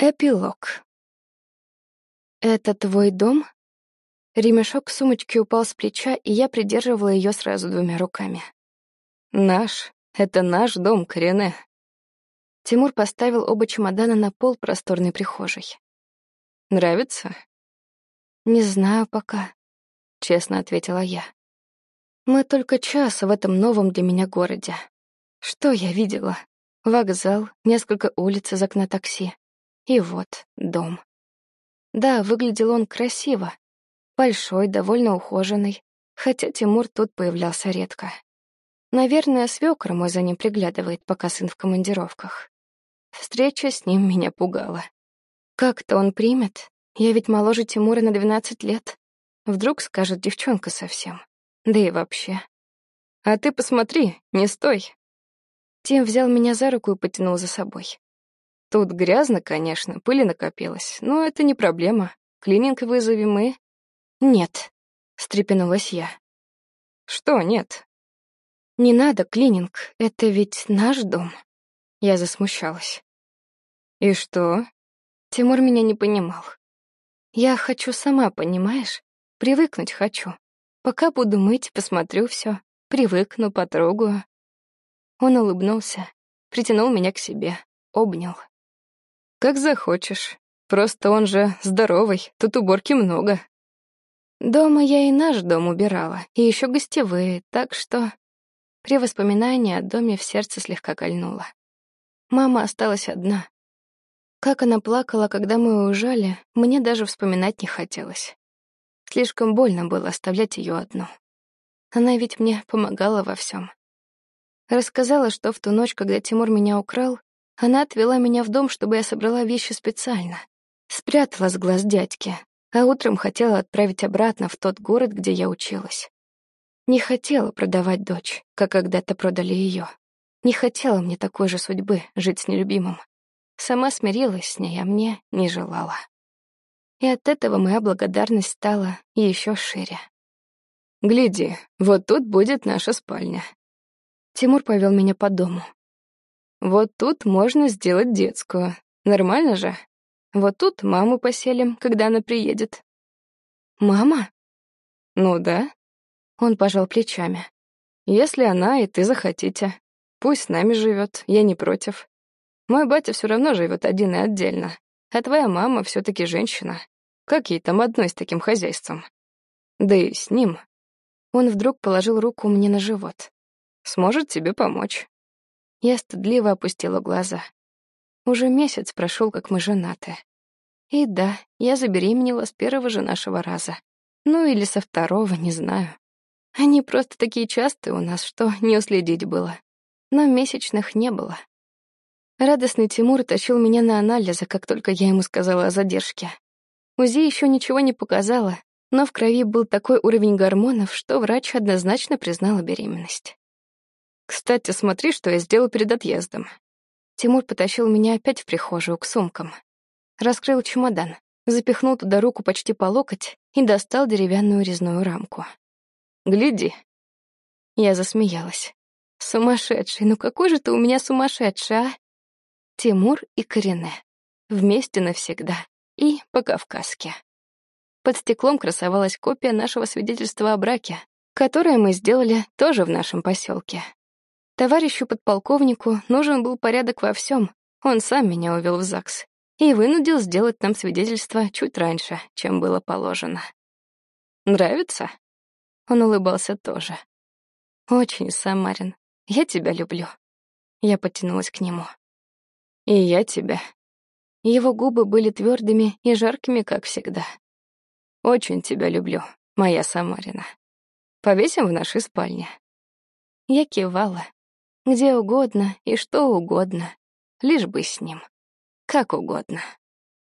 Эпилог. «Это твой дом?» Ремешок сумочки упал с плеча, и я придерживала ее сразу двумя руками. «Наш. Это наш дом, Корене». Тимур поставил оба чемодана на пол просторной прихожей. «Нравится?» «Не знаю пока», — честно ответила я. «Мы только час в этом новом для меня городе. Что я видела? Вокзал, несколько улиц из окна такси. И вот дом. Да, выглядел он красиво. Большой, довольно ухоженный, хотя Тимур тут появлялся редко. Наверное, свёкор мой за ним приглядывает, пока сын в командировках. Встреча с ним меня пугала. Как-то он примет? Я ведь моложе Тимура на 12 лет. Вдруг скажет девчонка совсем. Да и вообще. А ты посмотри, не стой. Тим взял меня за руку и потянул за собой. Тут грязно, конечно, пыли накопилось, но это не проблема. Клининг вызовем мы. Нет, встрепенулась я. Что нет? Не надо клининг, это ведь наш дом. Я засмущалась. И что? Тимур меня не понимал. Я хочу сама, понимаешь? Привыкнуть хочу. Пока буду мыть, посмотрю все, привыкну, потрогаю. Он улыбнулся, притянул меня к себе, обнял. Как захочешь. Просто он же здоровый, тут уборки много. Дома я и наш дом убирала, и еще гостевые, так что... При воспоминании о доме в сердце слегка кольнуло. Мама осталась одна. Как она плакала, когда мы уезжали, мне даже вспоминать не хотелось. Слишком больно было оставлять ее одну. Она ведь мне помогала во всем. Рассказала, что в ту ночь, когда Тимур меня украл, она отвела меня в дом, чтобы я собрала вещи специально. Спрятала с глаз дядьки, а утром хотела отправить обратно в тот город, где я училась. Не хотела продавать дочь, как когда-то продали ее. Не хотела мне такой же судьбы, жить с нелюбимым. Сама смирилась с ней, а мне не желала. И от этого моя благодарность стала еще шире. «Гляди, вот тут будет наша спальня». Тимур повел меня по дому. Вот тут можно сделать детскую. Нормально же? Вот тут маму поселим, когда она приедет. Мама? Ну да. Он пожал плечами. Если она и ты захотите. Пусть с нами живет, я не против. Мой батя все равно живет один и отдельно. А твоя мама все таки женщина. Как ей там одной с таким хозяйством? Да и с ним. Он вдруг положил руку мне на живот. Сможет тебе помочь. Я стыдливо опустила глаза. Уже месяц прошел, как мы женаты. И да, я забеременела с первого же нашего раза. Ну или со второго, не знаю. Они просто такие частые у нас, что не уследить было. Но месячных не было. Радостный Тимур тащил меня на анализы, как только я ему сказала о задержке. УЗИ еще ничего не показала, но в крови был такой уровень гормонов, что врач однозначно признала беременность. Кстати, смотри, что я сделал перед отъездом. Тимур потащил меня опять в прихожую к сумкам. Раскрыл чемодан, запихнул туда руку почти по локоть и достал деревянную резную рамку. «Гляди». Я засмеялась. «Сумасшедший, ну какой же ты у меня сумасшедший, а?» Тимур и Корене. Вместе навсегда. И по-кавказски. Под стеклом красовалась копия нашего свидетельства о браке, которое мы сделали тоже в нашем поселке. Товарищу подполковнику нужен был порядок во всем. Он сам меня увел в ЗАГС и вынудил сделать нам свидетельство чуть раньше, чем было положено. «Нравится?» Он улыбался тоже. «Очень, Самарин. Я тебя люблю». Я потянулась к нему. «И я тебя». Его губы были твердыми и жаркими, как всегда. «Очень тебя люблю, моя Самарина. Повесим в нашей спальне». Я кивала, где угодно и что угодно, лишь бы с ним. Как угодно.